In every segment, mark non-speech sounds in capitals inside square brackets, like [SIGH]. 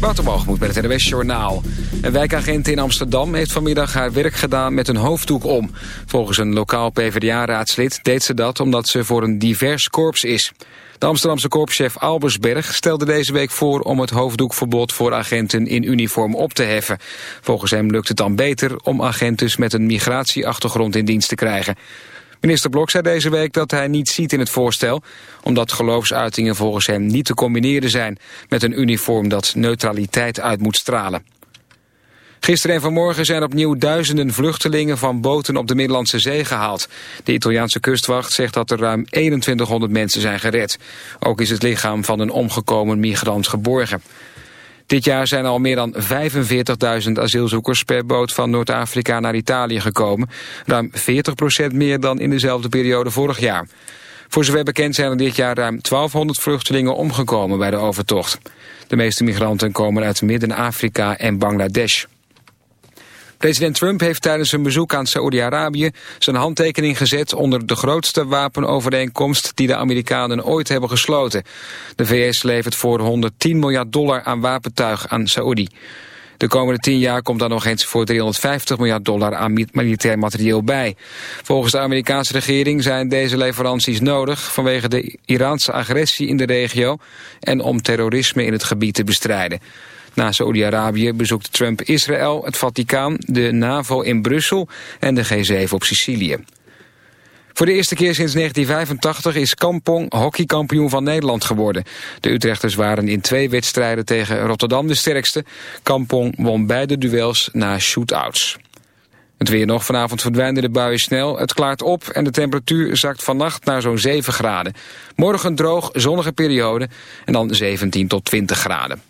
Waterbalgemoed met het NWS Journaal. Een wijkagent in Amsterdam heeft vanmiddag haar werk gedaan met een hoofddoek om. Volgens een lokaal PvdA-raadslid deed ze dat omdat ze voor een divers korps is. De Amsterdamse korpschef Albersberg stelde deze week voor om het hoofddoekverbod voor agenten in uniform op te heffen. Volgens hem lukt het dan beter om agenten met een migratieachtergrond in dienst te krijgen. Minister Blok zei deze week dat hij niet ziet in het voorstel... omdat geloofsuitingen volgens hem niet te combineren zijn... met een uniform dat neutraliteit uit moet stralen. Gisteren en vanmorgen zijn opnieuw duizenden vluchtelingen van boten op de Middellandse Zee gehaald. De Italiaanse kustwacht zegt dat er ruim 2100 mensen zijn gered. Ook is het lichaam van een omgekomen migrant geborgen. Dit jaar zijn al meer dan 45.000 asielzoekers per boot van Noord-Afrika naar Italië gekomen. Ruim 40% meer dan in dezelfde periode vorig jaar. Voor zover bekend zijn er dit jaar ruim 1200 vluchtelingen omgekomen bij de overtocht. De meeste migranten komen uit Midden-Afrika en Bangladesh. President Trump heeft tijdens een bezoek aan Saoedi-Arabië zijn handtekening gezet onder de grootste wapenovereenkomst die de Amerikanen ooit hebben gesloten. De VS levert voor 110 miljard dollar aan wapentuig aan Saoedi. De komende 10 jaar komt daar nog eens voor 350 miljard dollar aan militair materieel bij. Volgens de Amerikaanse regering zijn deze leveranties nodig vanwege de Iraanse agressie in de regio en om terrorisme in het gebied te bestrijden. Na Saoedi-Arabië bezoekt Trump Israël, het Vaticaan, de NAVO in Brussel en de G7 op Sicilië. Voor de eerste keer sinds 1985 is Kampong hockeykampioen van Nederland geworden. De Utrechters waren in twee wedstrijden tegen Rotterdam de sterkste. Kampong won beide duels na shootouts. Het weer nog. Vanavond verdwijnen de buien snel. Het klaart op en de temperatuur zakt vannacht naar zo'n 7 graden. Morgen droog, zonnige periode en dan 17 tot 20 graden.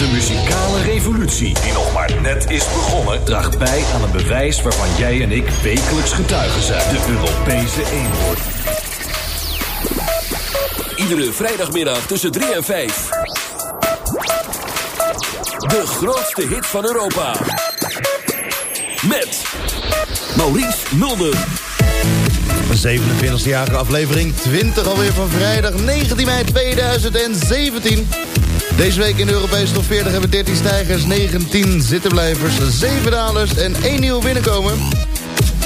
De muzikale revolutie, die nog maar net is begonnen, draagt bij aan een bewijs waarvan jij en ik wekelijks getuigen zijn. De Europese eenhoorn. Iedere vrijdagmiddag tussen 3 en 5. De grootste hit van Europa. Met Maurice Mulder. Een 27e-jarige aflevering, 20 alweer van vrijdag 19 mei 2017. Deze week in de Europese top 40 hebben 13 stijgers, 19 zittenblijvers, 7 dalers en 1 nieuwe binnenkomen.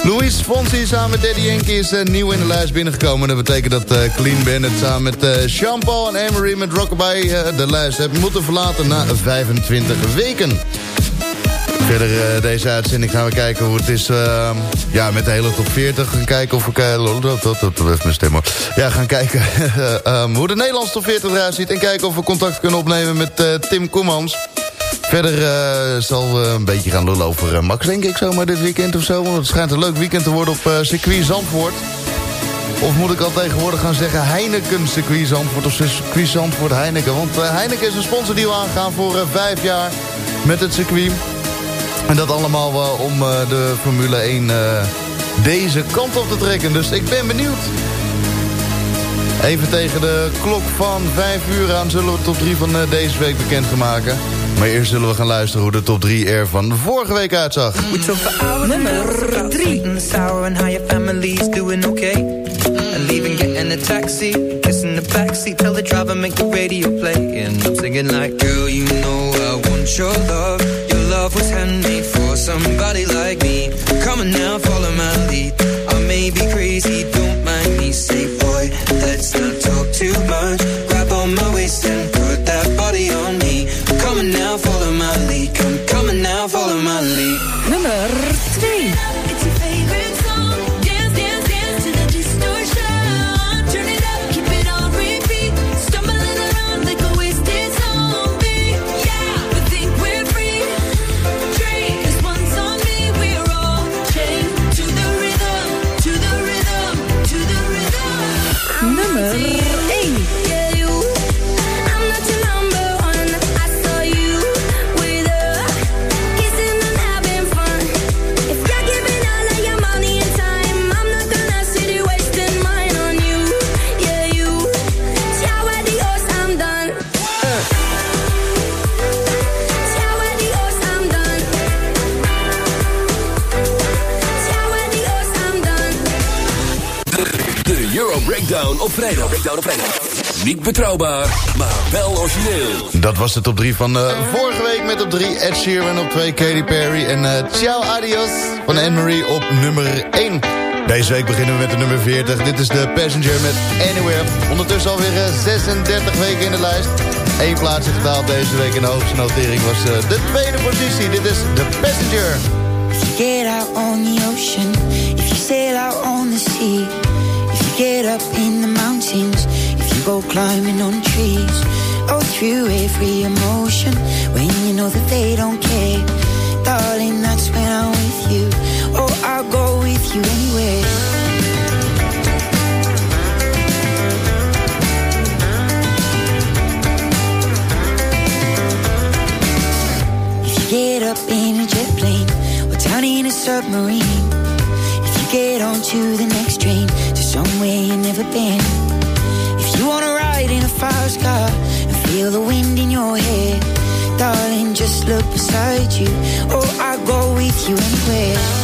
Louis Fonsi samen met Daddy Yankee is uh, nieuw in de lijst binnengekomen. Dat betekent dat uh, Clean Bandit samen met uh, Jean-Paul en Emery met Rockabye de lijst heeft moeten verlaten na 25 weken. Verder uh, deze uitzending gaan we kijken hoe het is uh, ja, met de hele top 40. Gaan kijken of we... Uh, dat, mijn stem hoor. Ja, gaan kijken um, [LAUGHS] hoe de Nederlandse top 40 eruit ziet. En kijken of we contact kunnen opnemen met Tim Koemans. Verder zal we een beetje gaan lullen over Max, denk ik zomaar dit weekend of zo. Want het schijnt een leuk weekend te worden op circuit Zandvoort. Of moet ik al tegenwoordig gaan zeggen Heineken circuit Zandvoort of circuit Zandvoort Heineken. Want Heineken is een sponsor die we aangaan voor vijf jaar met het circuit. En dat allemaal uh, om uh, de Formule 1 uh, deze kant op te trekken. Dus ik ben benieuwd. Even tegen de klok van 5 uur aan zullen we de top 3 van deze week bekend gaan maken. Maar eerst zullen we gaan luisteren hoe de top 3 er van vorige week uitzag. We took for hours Nummer 3. Sour and how your family's doing okay. And leaving, getting a taxi. Kissing the backseat, tell the driver make the radio play. And I'm singing like, girl, you know I want your love. Love was handmade for somebody like me. Come on now, follow my lead. I may be crazy, betrouwbaar, maar wel origineel. Dat was de top 3 van uh, vorige week met op 3 Ed Sheeran op 2 Katy Perry en uh, Ciao Adios van Anne-Marie op nummer 1. Deze week beginnen we met de nummer 40. Dit is de Passenger met Anywhere. Ondertussen alweer uh, 36 weken in de lijst. Eén plaatsje gedaald deze week in de hoogste notering was uh, de tweede positie. Dit is The Passenger. If you get out on the ocean, if you sail out on the sea get up in the mountains, if you go climbing on trees, oh, through every emotion, when you know that they don't care, darling, that's when I'm with you. Oh, I'll go with you anywhere. If you get up in a jet plane or down in a submarine, if you get onto the next train to somewhere you've never been. Fast car and feel the wind in your hair, darling, just look beside you. Oh, I'll go with you anywhere.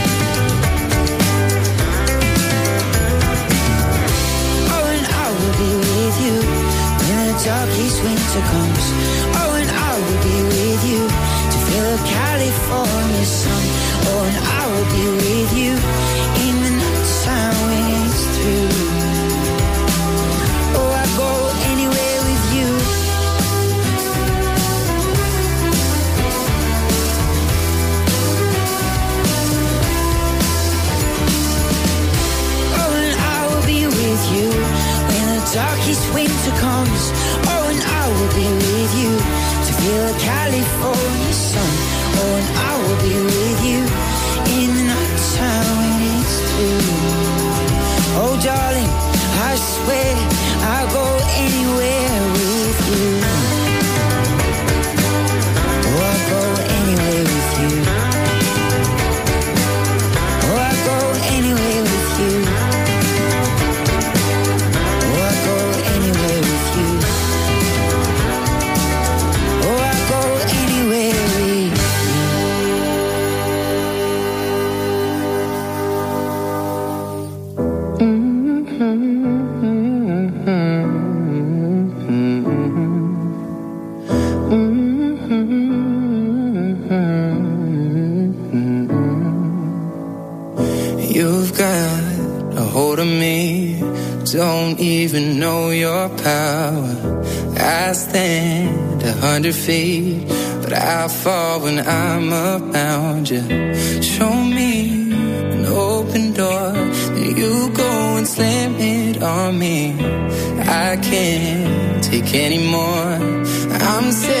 The darkest winter comes. Oh, and I will be with you to feel the California sun. Oh, and I will be with you in the night time when it's through. Oh, I go anywhere with you. Oh, and I will be with you when the darkest winter comes. Be with you to feel the California sun. Oh, and I will be with you in the night time when it's through. Oh, darling, I swear I'll go anywhere with you. Hundred feet, but I fall when I'm around you. Show me an open door, then you go and slam it on me. I can't take anymore. I'm saying,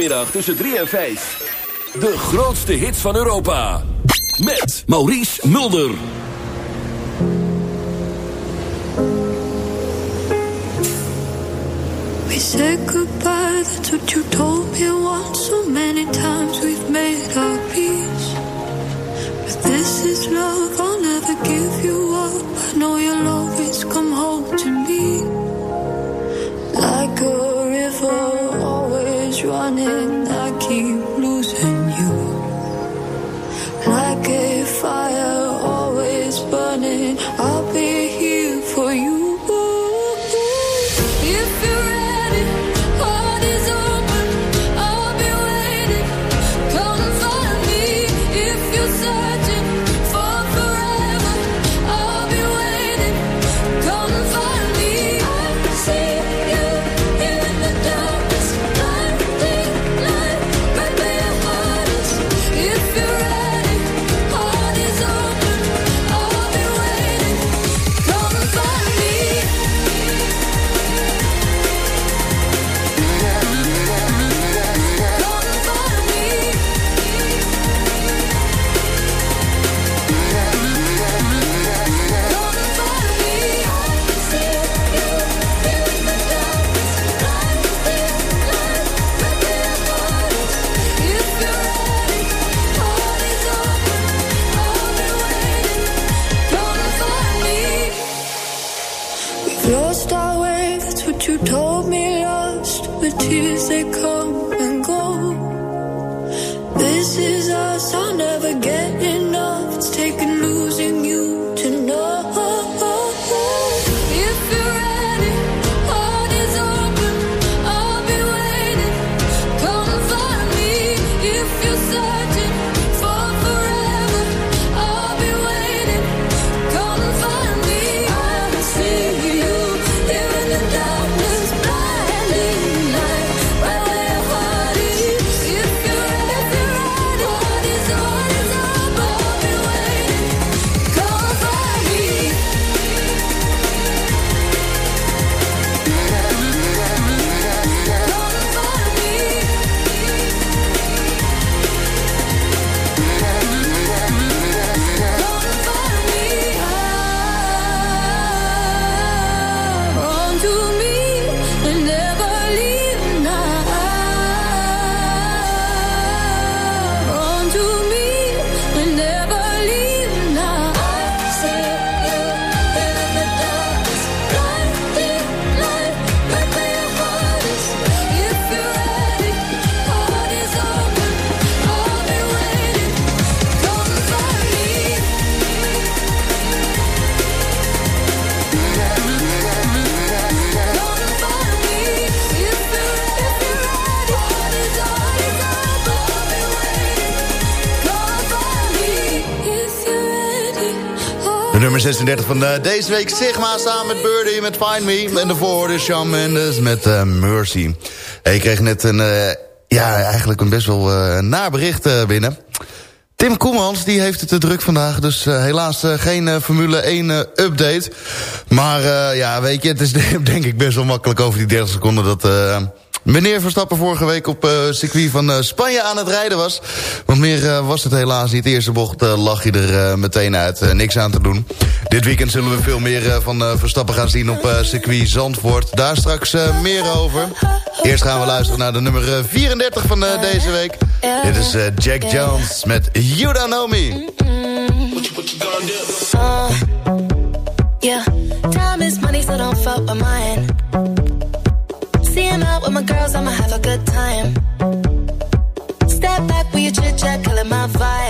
Iedere vrijdagmiddag tussen 3 en 5. De grootste hits van Europa. met Maurice Mulder. We said goodbye, that's what you told me once. So many times we've made our peace. But this is love, I'll never give you up. I know you'll always come home to me. Always 36 van eh, deze week Sigma samen met Birdie met Find Me. En daarvoor de Shawn Mendes met eh, Mercy. Ik kreeg net een, eh, ja, eigenlijk een best wel naar bericht binnen. Tim Koemans die heeft het te druk vandaag. Dus helaas geen Formule 1 eh, update. Maar ja, weet je, het is [LAUGHS] denk ik best wel makkelijk over die 30 seconden... dat meneer Verstappen vorige week op eh circuit van eh, Spanje aan het rijden was. Want meer eh, was het helaas niet. De eerste bocht eh, lag je er eh, meteen uit. Eh, niks aan te doen. Dit weekend zullen we veel meer eh, van eh, Verstappen gaan zien op eh, circuit Zandvoort. Daar straks eh, meer over. Eerst gaan we luisteren naar de nummer eh, 34 van eh, deze week. Dit is eh, Jack Jones met You Don't Know Me. Uh, yeah, time is money, so don't fuck with mine. Good time. Step back with your chit chat, killing my vibe.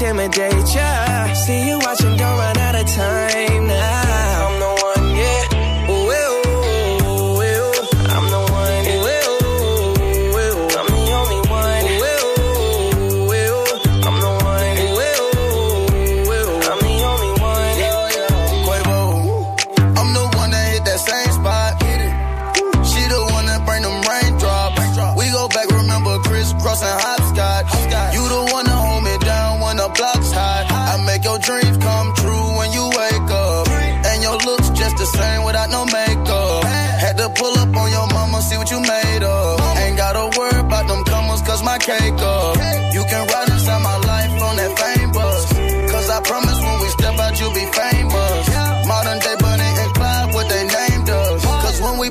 intimidate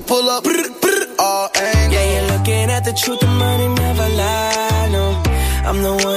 pull up, brr, brr, all angles. Yeah, you're looking at the truth, the money never lie. No, I'm the one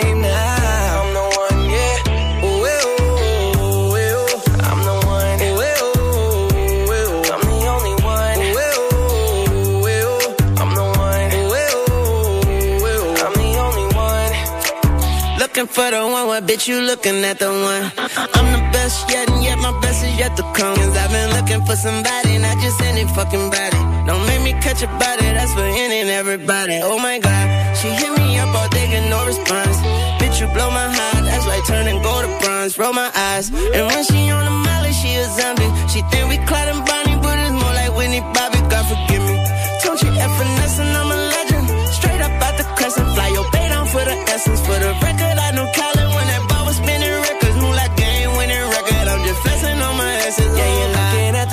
Looking for the one, what bitch you looking at the one? I'm the best yet, and yet my best is yet to come. Cause I've been looking for somebody, not just any fucking body. Don't make me catch a body, that's for any and everybody. Oh my god, she hit me up all day, get no response. Bitch, you blow my heart, that's like turning gold to bronze. Roll my eyes, and when she on the molly, she a zombie. She think we Clyde and Bonnie, but it's more like Whitney Bobby, God forgive me. Don't you F finesse, and I'm a legend. Straight up out the crescent, fly your bait down for the essence. For the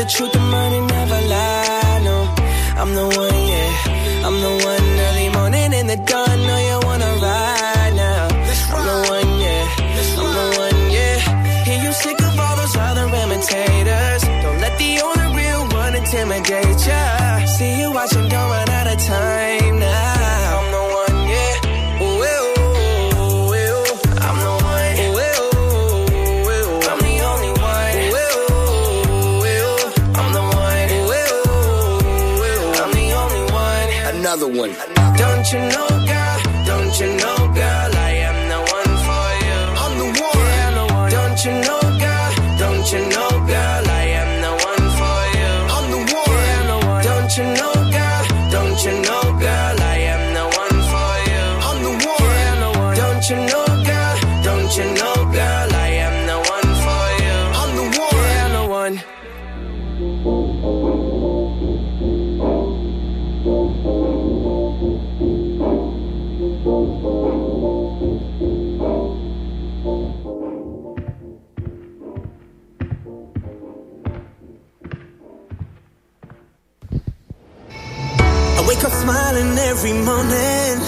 truth, the money every morning.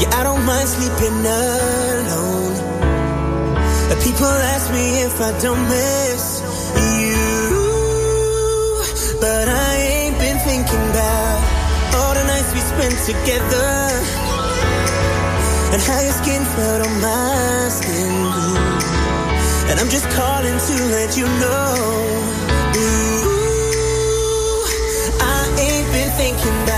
Yeah, I don't mind sleeping alone. People ask me if I don't miss you. But I ain't been thinking about all the nights we spent together. And how your skin felt on my skin. And I'm just calling to let you know. Ooh, I ain't been thinking about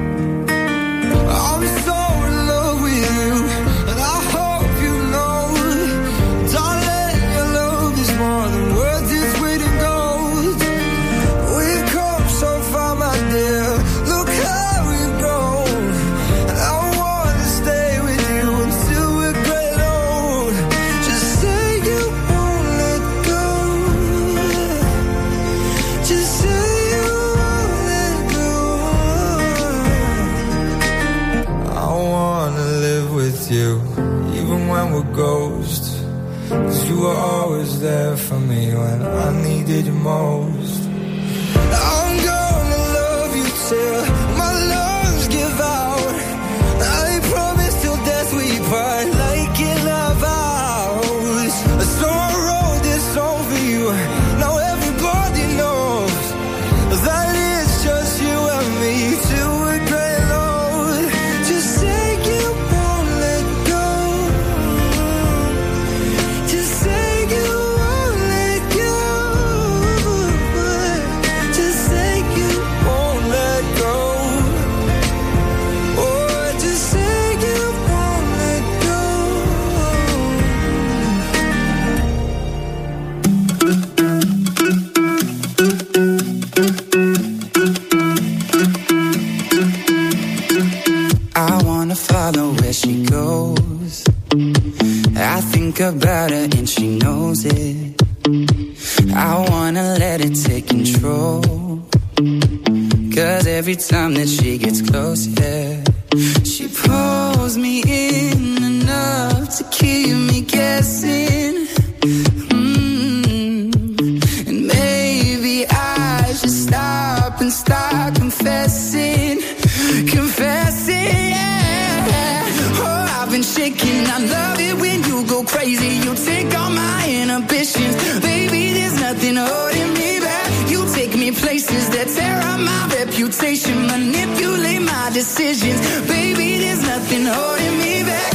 temptation, manipulate my decisions. Baby, there's nothing holding me back.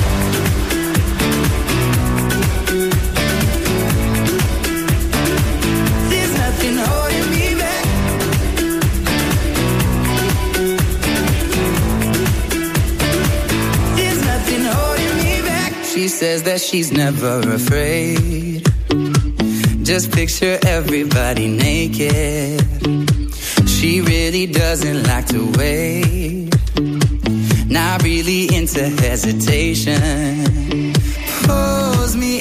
There's nothing holding me back. There's nothing holding me back. She says that she's never afraid. Just picture everybody naked she really doesn't like to wait. Not really into hesitation. Pulls me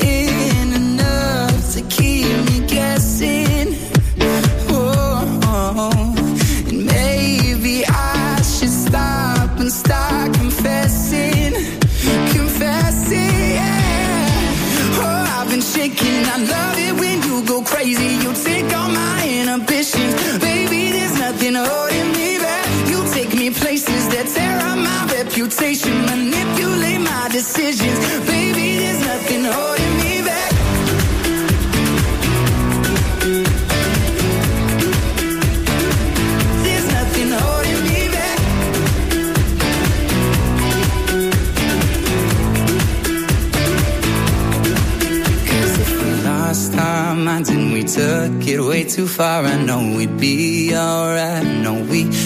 too far, I know we'd be alright. Know we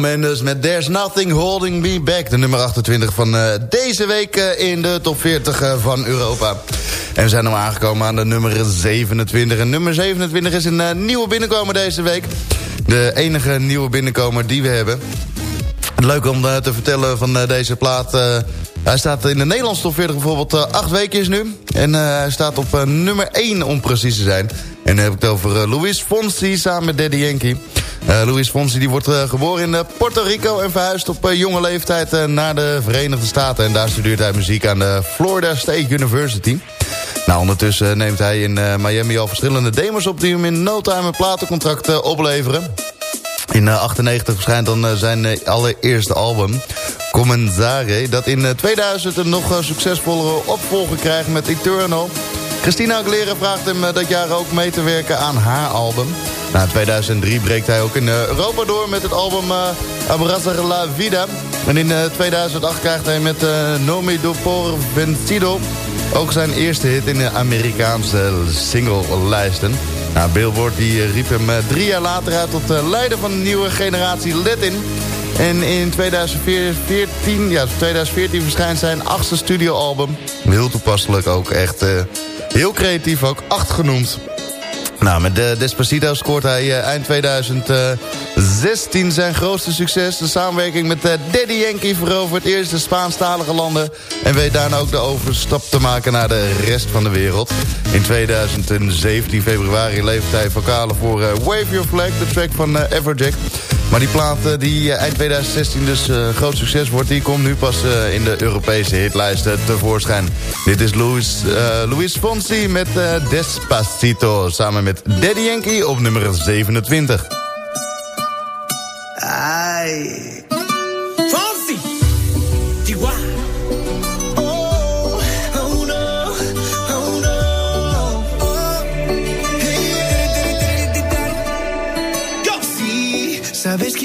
Mendes met There's Nothing Holding Me Back. De nummer 28 van eh, deze week eh, in de top 40 eh, van Europa. En we zijn nu aangekomen aan de nummer 27. En nummer 27 is een nieuwe binnenkomer deze week. De enige nieuwe binnenkomer die we hebben. Leuk om te vertellen van deze plaat. hij staat in de Nederlandse top 40 bijvoorbeeld acht weken nu. En hij staat op nummer 1 om precies te zijn. En dan heb ik het over Luis Fonsi samen met Daddy Yankee. Eh Luis Fonsi die wordt eh, geboren in eh, Puerto Rico... en verhuist op jonge leeftijd naar de Verenigde Staten. En daar studeert hij muziek aan de Florida State University. Nou, ondertussen neemt hij in Miami al verschillende demos op... die hem in no time een platencontract opleveren. In eh, 98 verschijnt dan zijn allereerste album, Comenzare... dat in eh, 2000 een nog succesvollere opvolger krijgt met Eternal. Christina Aguilera vraagt hem dat jaar ook mee te werken aan haar album. Nou, in 2003 breekt hij ook in eh, Europa door met het album uh, Abrazar la Vida. En in eh, 2008 krijgt hij met eh, Nomi do por Vencido... ook zijn eerste hit in de Amerikaanse singlelijsten. Nou, Billboard die eh, riep hem eh, drie jaar later uit tot eh, leider van een nieuwe generatie Latin. En in 2014, ja, 2014 verschijnt zijn achtste studioalbum. Heel toepasselijk ook, echt eh, heel creatief ook, acht genoemd. Nou, met de Despacito scoort hij eh, eind 2016 zijn grootste succes. De samenwerking met eh, Daddy Yankee verovert eerst de Spaanstalige landen... en weet daarna ook de overstap te maken naar de rest van de wereld. In 2017 februari levert hij vocalen voor eh, Wave Your Flag, de track van eh, Everjack... Maar die plaat eh, die eh, eind 2016 dus een groot succes wordt... die komt nu pas in de Europese hitlijsten tevoorschijn. Dit is Luis, eh, Luis Fonsi met Despacito... samen met Daddy Yankee op nummer 27. Ay.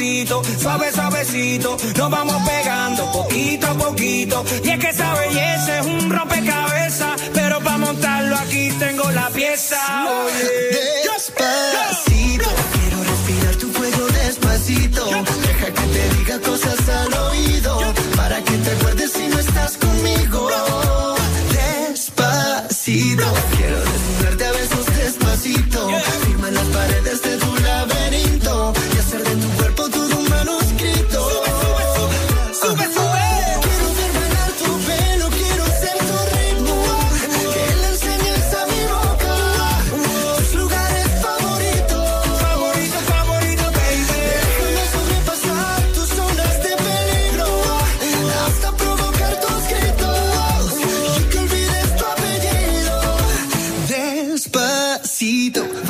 Suave, suavecito. Nos vamos pegando poquito a poquito. Y es que esa belleza es un rompecabezas. Pero para montarlo aquí tengo la pieza. Oye. Despacito, quiero respirar tu cuello despacito. Deja que te diga cosas al oído,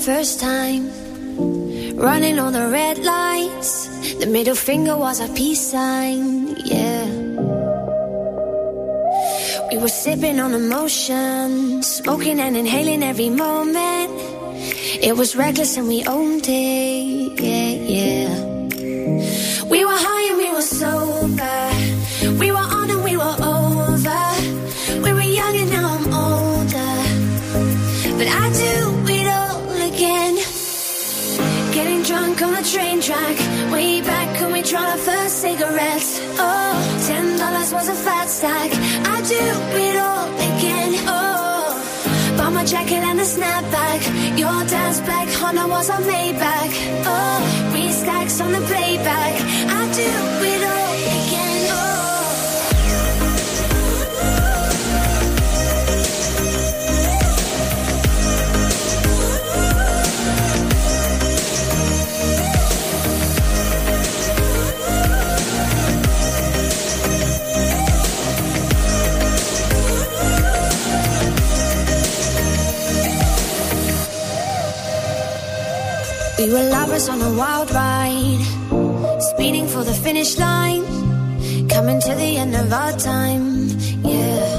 first time. Running on the red lights. The middle finger was our peace sign. Yeah. We were sipping on emotion. Smoking and inhaling every moment. It was reckless and we owned it. Yeah. Track. Way back when we tried our first cigarettes. Oh, ten dollars was a fat stack. I'd do it all again. Oh, bought my jacket and a snapback. Your dad's black Honda was a Maybach. Oh, three stacks on the playback. I'd do We were lovers on a wild ride, speeding for the finish line, coming to the end of our time, yeah.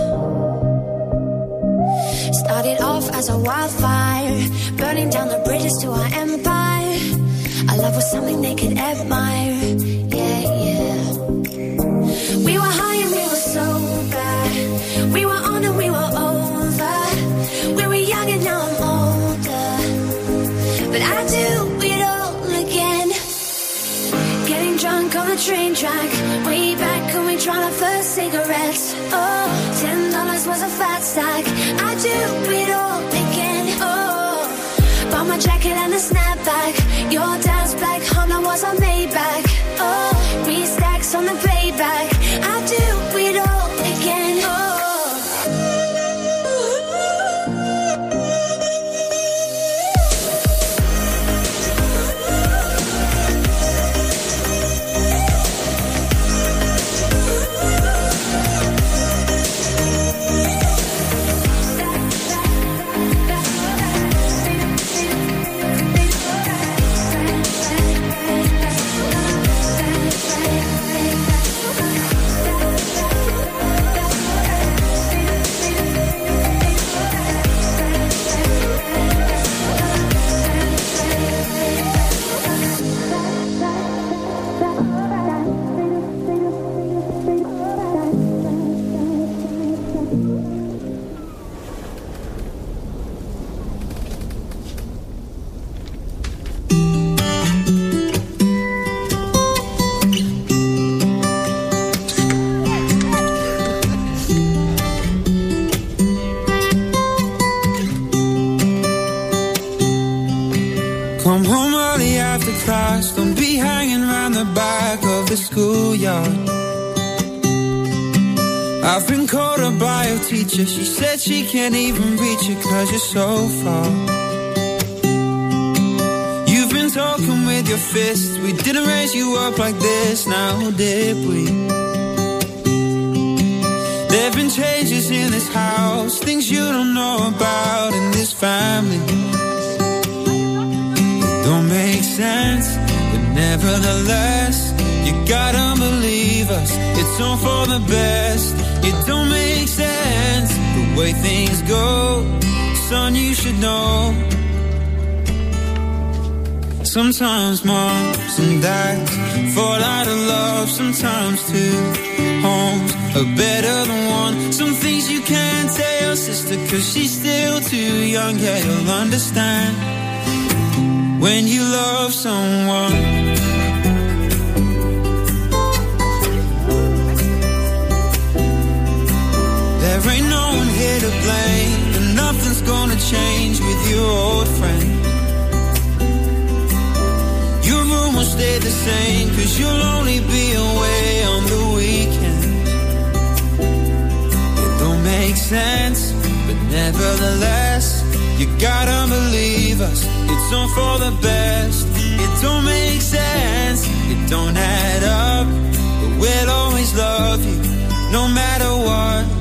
Started off as a wildfire, burning down the bridges to our empire. Our love was something they could admire. Yeah, yeah. We were high train track. Way back when we tried our first cigarettes. Oh, ten dollars was a fat stack. I do it all teacher. She said she can't even reach you cause you're so far. You've been talking with your fists. We didn't raise you up like this, now did we? There've been changes in this house, things you don't know about in this family It don't make sense, but nevertheless, you gotta believe us. It's all for the best. It don't make sense the way things go, son. You should know. Sometimes moms and dads fall out of love. Sometimes two homes are better than one. Some things you can't tell sister 'cause she's still too young. Yeah, you'll understand when you love someone. Blame, and nothing's gonna change with your old friend. Your room will stay the same, cause you'll only be away on the weekend. It don't make sense, but nevertheless, you gotta believe us. It's all for the best. It don't make sense. It don't add up. But we'll always love you, no matter what.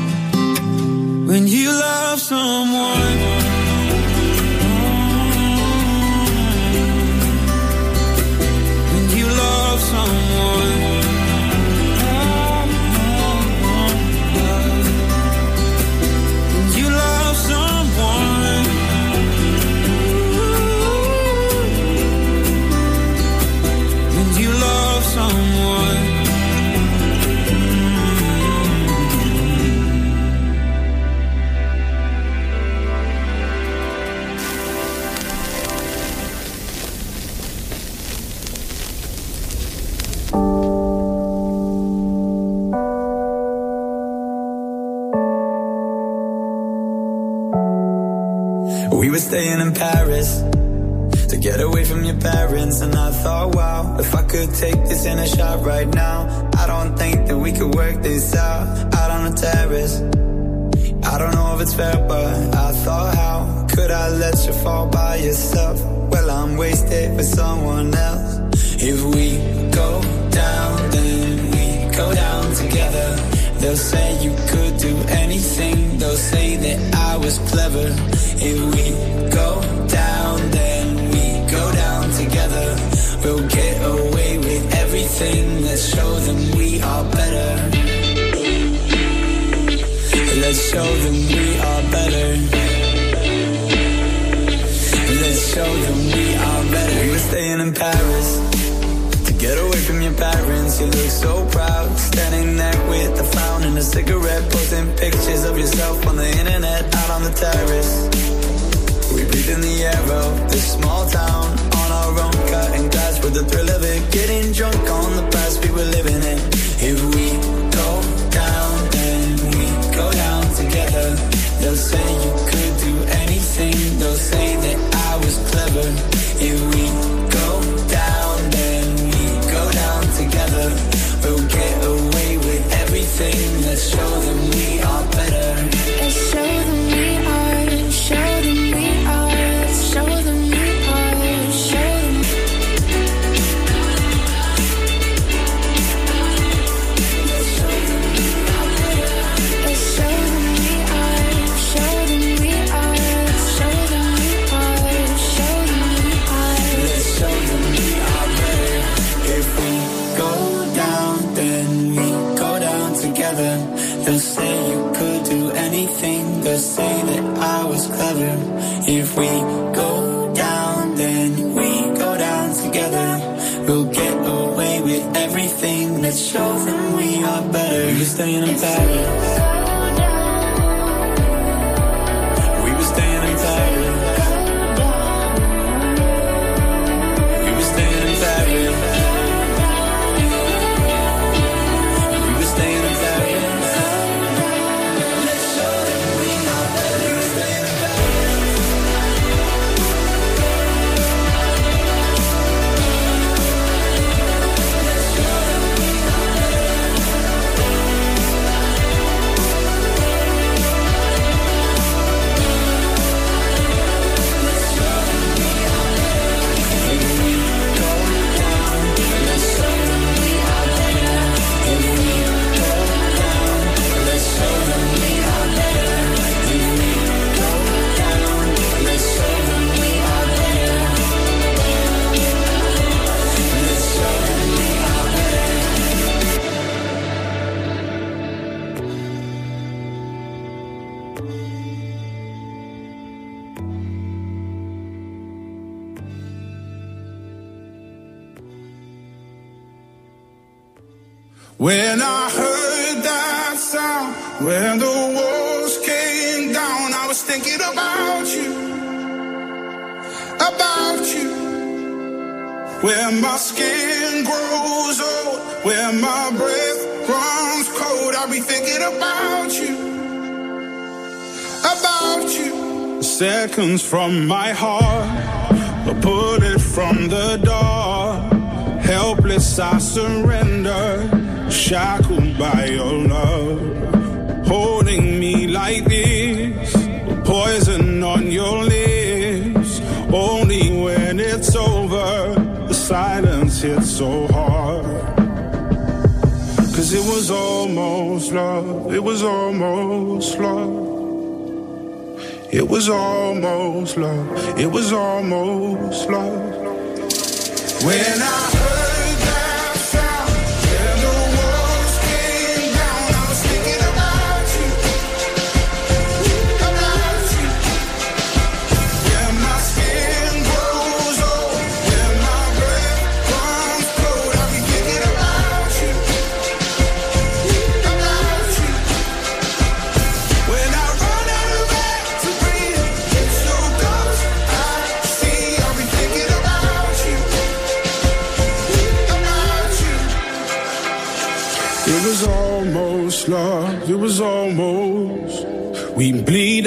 when you love someone. When you love someone. take thing. Let's show them. show them we are better. You stay in Paris. When I heard that sound, when the walls came down, I was thinking about you, about you. Where my skin grows old, where my breath runs cold, I'll be thinking about you, about you. Seconds from my heart, a bullet from the door, helpless I surrender shackled by your love, holding me like this, poison on your lips. Only when it's over, the silence hits so hard. Cause it was almost love, it was almost love. It was almost love, it was almost love. When I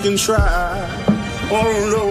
even try. Oh no.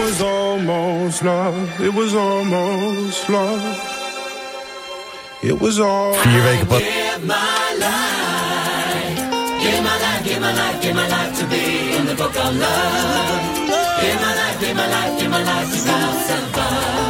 was almost love. It was almost love. It was all. Give my life. Give my life, give my life, give my life to be in the book of love. Give my life, give my life, give my life to stop survive.